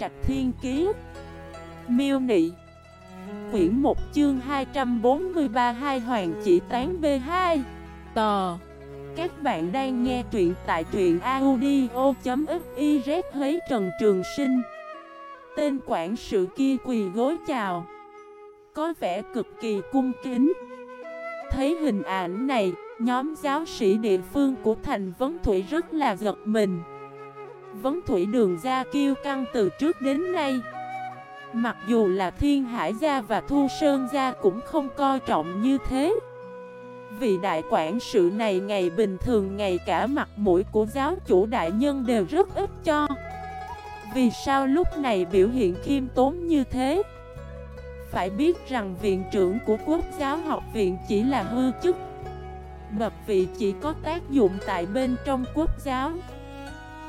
Trạch Thiên Kiế Miêu Nị. Quyển 1 chương 243 Hai Hoàng chỉ tán B2 Tò Các bạn đang nghe truyện tại truyện audio.xyz Lấy Trần Trường Sinh. Tên quản sự kia quỳ gối chào. Có vẻ cực kỳ cung kính. Thấy hình ảnh này, Nhóm giáo sĩ địa phương của thành Vấn Thủy rất là giật mình. Vấn Thủy đường ra kiêu căng từ trước đến nay. Mặc dù là Thiên Hải Gia và Thu Sơn Gia cũng không coi trọng như thế. Vì đại quản sự này ngày bình thường ngày cả mặt mũi của giáo chủ đại nhân đều rất ít cho. Vì sao lúc này biểu hiện khiêm tốn như thế? Phải biết rằng viện trưởng của quốc giáo học viện chỉ là hư chức. Bậc vị chỉ có tác dụng tại bên trong quốc giáo.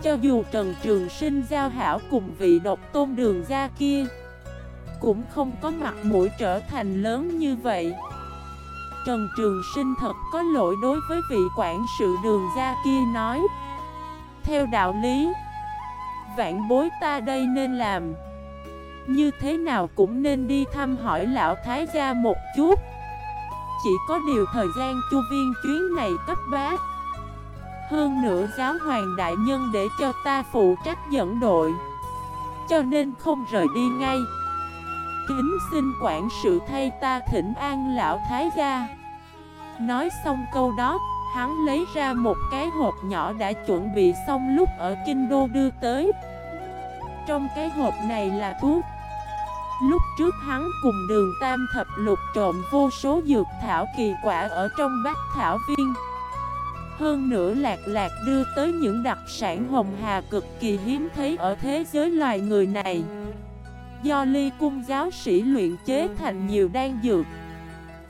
Cho dù Trần Trường Sinh giao hảo cùng vị độc tôn đường gia kia, Cũng không có mặt mũi trở thành lớn như vậy. Trần Trường Sinh thật có lỗi đối với vị quản sự đường gia kia nói, Theo đạo lý Vạn bối ta đây nên làm. Như thế nào cũng nên đi thăm hỏi lão thái gia một chút. Chỉ có điều thời gian chu viên chuyến này cấp bá hơn nữa giáo hoàng đại nhân để cho ta phụ trách dẫn đội. Cho nên không rời đi ngay. Kính xin quản sự thay ta thỉnh an lão thái gia. Nói xong câu đó, Hắn lấy ra một cái hộp nhỏ đã chuẩn bị xong lúc ở Kinh Đô đưa tới. Trong cái hộp này là thuốc Lúc trước hắn cùng đường tam thập lục trộm vô số dược thảo kỳ quả ở trong bát thảo viên. Hơn nữa lạc lạc đưa tới những đặc sản hồng hà cực kỳ hiếm thấy ở thế giới loài người này. Do ly cung giáo sĩ luyện chế thành nhiều đan dược.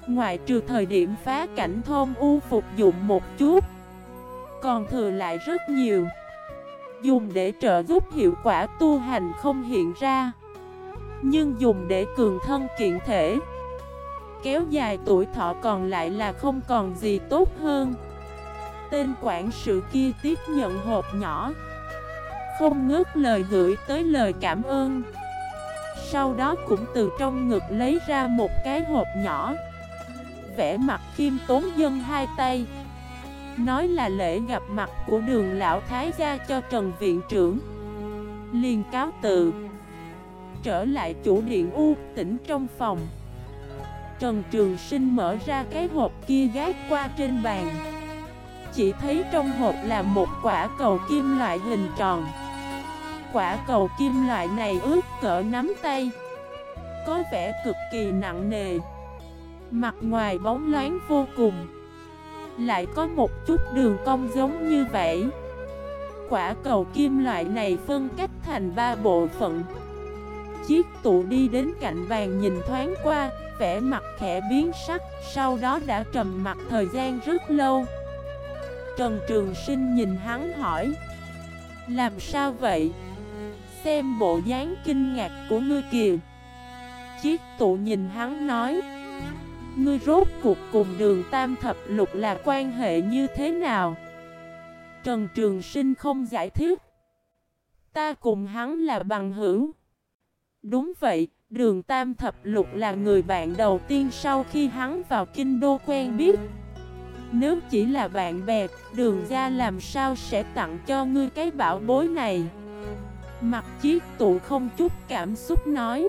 Ngoại trừ thời điểm phá cảnh thôn u phục dụng một chút, Còn thừa lại rất nhiều. Dùng để trợ giúp hiệu quả tu hành không hiện ra, nhưng dùng để cường thân kiện thể, Kéo dài tuổi thọ còn lại là không còn gì tốt hơn. Tên quản sự kia tiếp nhận hộp nhỏ. Không ngớt lời gửi tới lời cảm ơn. Sau đó cũng từ trong ngực lấy ra một cái hộp nhỏ. Vẽ mặt khiêm tốn dân hai tay. Nói là lễ gặp mặt của đường lão thái gia cho Trần Viện trưởng. Liền cáo tự trở lại chủ điện U, tỉnh trong phòng. Trần Trường Sinh mở ra cái hộp kia gác qua trên bàn. Chỉ thấy trong hộp là một quả cầu kim loại hình tròn. Quả cầu kim loại này ướt cỡ nắm tay Có vẻ cực kỳ nặng nề. Mặt ngoài bóng loáng vô cùng Lại có một chút đường cong giống như vậy. Quả cầu kim loại này phân cách thành ba bộ phận. Chiếc tụ đi đến cạnh bàn nhìn thoáng qua, vẻ mặt khẽ biến sắc, sau đó đã trầm mặt thời gian rất lâu. Trần Trường Sinh nhìn hắn hỏi Làm sao vậy? Xem bộ dáng kinh ngạc của ngươi kìa Chiếc tụ nhìn hắn nói Ngươi rốt cuộc cùng đường tam thập lục là quan hệ như thế nào? Trần Trường Sinh không giải thích Ta cùng hắn là bằng hữu Đúng vậy, đường Tam Thập Lục là người bạn đầu tiên sau khi hắn vào kinh đô quen biết nếu chỉ là bạn bè, đường ra làm sao sẽ tặng cho ngươi cái bảo bối này? Mặt chiếc tụ không chút cảm xúc nói.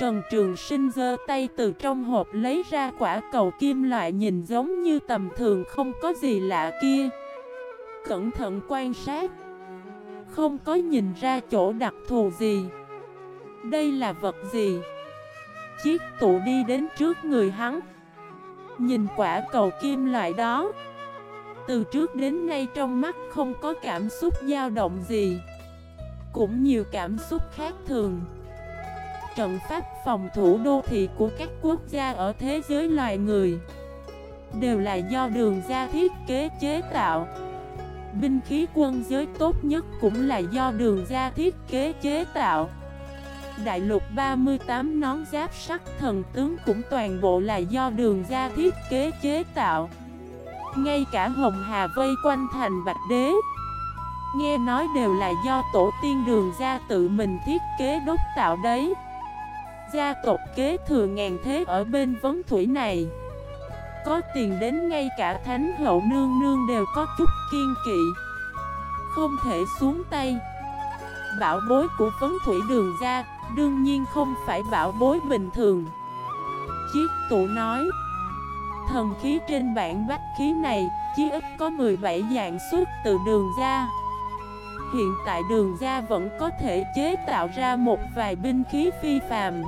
Trần Trường Sinh giơ tay từ trong hộp lấy ra quả cầu kim loại nhìn giống như tầm thường không có gì lạ kia. Cẩn thận quan sát. Không có nhìn ra chỗ đặc thù gì. Đây là vật gì? Chiếc tụ đi đến trước người hắn Nhìn quả cầu kim loại đó. Từ trước đến nay trong mắt không có cảm xúc dao động gì. Cũng nhiều cảm xúc khác thường. Trận pháp phòng thủ đô thị của các quốc gia ở thế giới loài người Đều là do đường ra thiết kế chế tạo. Binh khí quân giới tốt nhất cũng là do đường ra thiết kế chế tạo. Đại lục 38 nón giáp sắt thần tướng cũng toàn bộ là do đường gia thiết kế chế tạo. Ngay cả Hồng Hà vây quanh thành Bạch Đế, Nghe nói đều là do tổ tiên đường gia tự mình thiết kế đốt tạo đấy. Gia tộc kế thừa ngàn thế ở bên vấn thủy này, Có tiền đến ngay cả thánh hậu nương nương đều có chút kiên kỵ, Không thể xuống tay. Bảo bối của vấn thủy đường gia Đương nhiên không phải bảo bối bình thường. Chiếc tụ nói, Thần khí trên bản bách khí này Chí ít có 17 dạng xuất từ đường ra. Hiện tại đường ra vẫn có thể chế tạo ra một vài binh khí phi phàm.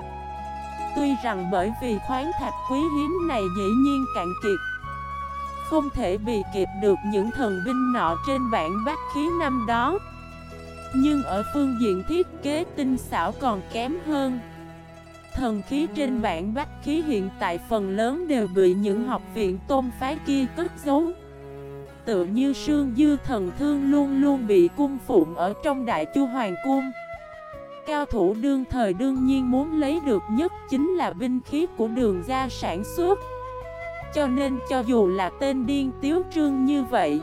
Tuy rằng bởi vì khoáng thạch quý hiếm này dĩ nhiên cạn kiệt, Không thể bị kịp được những thần binh nọ trên bản bát khí năm đó. Nhưng ở phương diện thiết kế, tinh xảo còn kém hơn. Thần khí trên bản bách khí hiện tại phần lớn đều bị những học viện tôn phái kia cất giấu. Tựa như sương dư thần thương luôn luôn bị cung phụng ở trong đại chu hoàng cung. Cao thủ đương thời đương nhiên muốn lấy được nhất chính là binh khí của đường gia sản xuất. Cho nên cho dù là tên điên tiếu trương như vậy,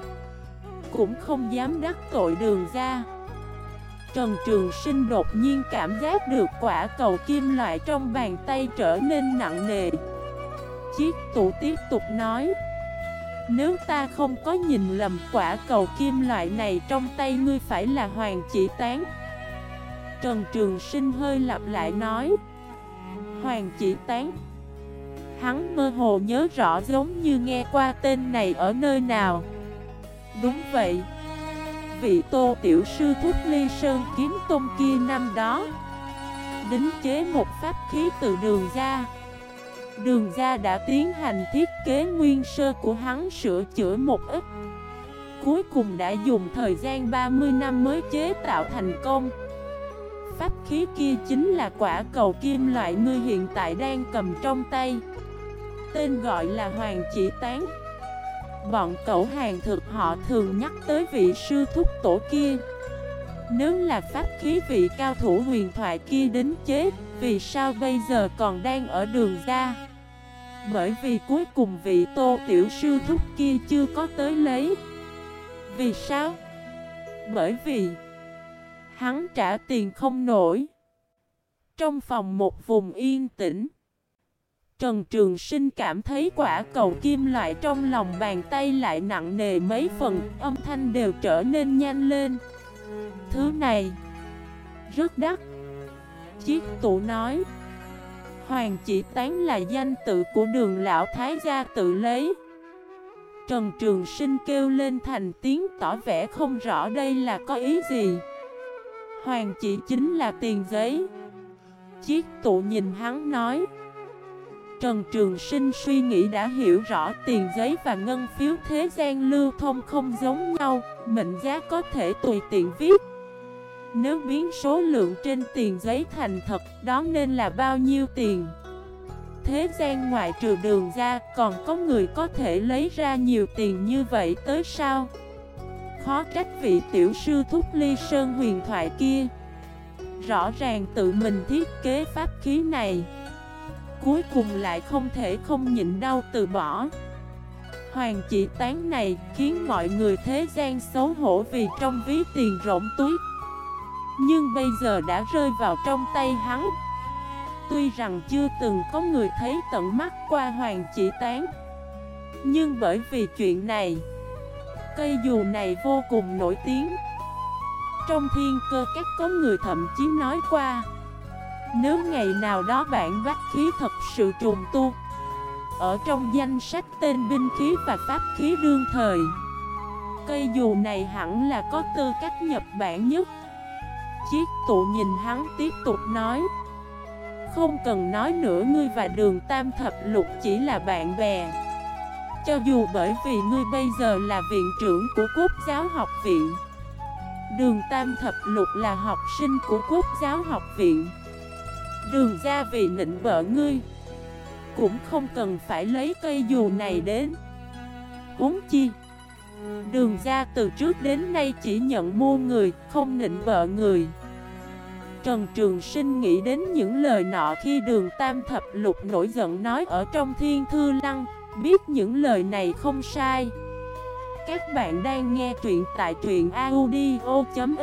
Cũng không dám đắc tội đường gia Trần Trường Sinh đột nhiên cảm giác được quả cầu kim loại trong bàn tay trở nên nặng nề. Chiếc tủ tiếp tục nói, Nếu ta không có nhìn lầm quả cầu kim loại này trong tay ngươi phải là hoàng chỉ tán. Trần Trường Sinh hơi lặp lại nói, Hoàng chỉ tán. Hắn mơ hồ nhớ rõ giống như nghe qua tên này ở nơi nào. Đúng vậy vị tô tiểu sư thúc ly sơn kiếm tôn kia năm đó. Đính chế một pháp khí từ đường ra. Đường ra đã tiến hành thiết kế nguyên sơ của hắn sửa chữa một ít. Cuối cùng đã dùng thời gian 30 năm mới chế tạo thành công. Pháp khí kia chính là quả cầu kim loại ngươi hiện tại đang cầm trong tay. Tên gọi là Hoàng Chỉ Tán. Bọn cậu hàng thực họ thường nhắc tới vị sư thúc tổ kia. Nếu là pháp khí vị cao thủ huyền thoại kia đến chế Vì sao bây giờ còn đang ở đường ra? Bởi vì cuối cùng vị tô tiểu sư thúc kia chưa có tới lấy. Vì sao? Bởi vì Hắn trả tiền không nổi. Trong phòng một vùng yên tĩnh. Trần Trường Sinh cảm thấy quả cầu kim loại trong lòng bàn tay lại nặng nề mấy phần, âm thanh đều trở nên nhanh lên. Thứ này rất đắt. Chiếc Tụ nói, Hoàng chỉ tán là danh tự của đường lão Thái gia tự lấy. Trần Trường Sinh kêu lên thành tiếng tỏ vẻ không rõ đây là có ý gì. Hoàng chỉ chính là tiền giấy. Chiếc tụ nhìn hắn nói, Trần Trường Sinh suy nghĩ đã hiểu rõ tiền giấy và ngân phiếu thế gian lưu thông không giống nhau, mệnh giá có thể tùy tiện viết. Nếu biến số lượng trên tiền giấy thành thật, đó nên là bao nhiêu tiền? Thế gian ngoại trừ đường ra, còn có người có thể lấy ra nhiều tiền như vậy tới sao? Khó trách vị tiểu sư thúc ly sơn huyền thoại kia Rõ ràng tự mình thiết kế pháp khí này cuối cùng lại không thể không nhịn đau từ bỏ. Hoàng chỉ tán này khiến mọi người thế gian xấu hổ vì trong ví tiền rỗng túi. Nhưng bây giờ đã rơi vào trong tay hắn. Tuy rằng chưa từng có người thấy tận mắt qua hoàng chỉ tán. Nhưng bởi vì chuyện này, Cây dù này vô cùng nổi tiếng. Trong thiên cơ các có người thậm chí nói qua nếu ngày nào đó bản bách khí thật sự trùng tu, Ở trong danh sách tên binh khí và pháp khí đương thời, Cây dù này hẳn là có tư cách nhập bản nhất. Chiếc tụ nhìn hắn tiếp tục nói, Không cần nói nữa, ngươi và đường tam thập lục chỉ là bạn bè. Cho dù bởi vì ngươi bây giờ là viện trưởng của quốc giáo học viện, Đường tam thập lục là học sinh của quốc giáo học viện. Đường ra vì nịnh bợ ngươi. Cũng không cần phải lấy cây dù này đến. Uống chi, Đường ra từ trước đến nay chỉ nhận mua người, Không nịnh bợ người. Trần Trường Sinh nghĩ đến những lời nọ khi đường Tam Thập Lục nổi giận nói ở trong Thiên Thư Lăng, Biết những lời này không sai. Các bạn đang nghe truyện tại truyện audio.fif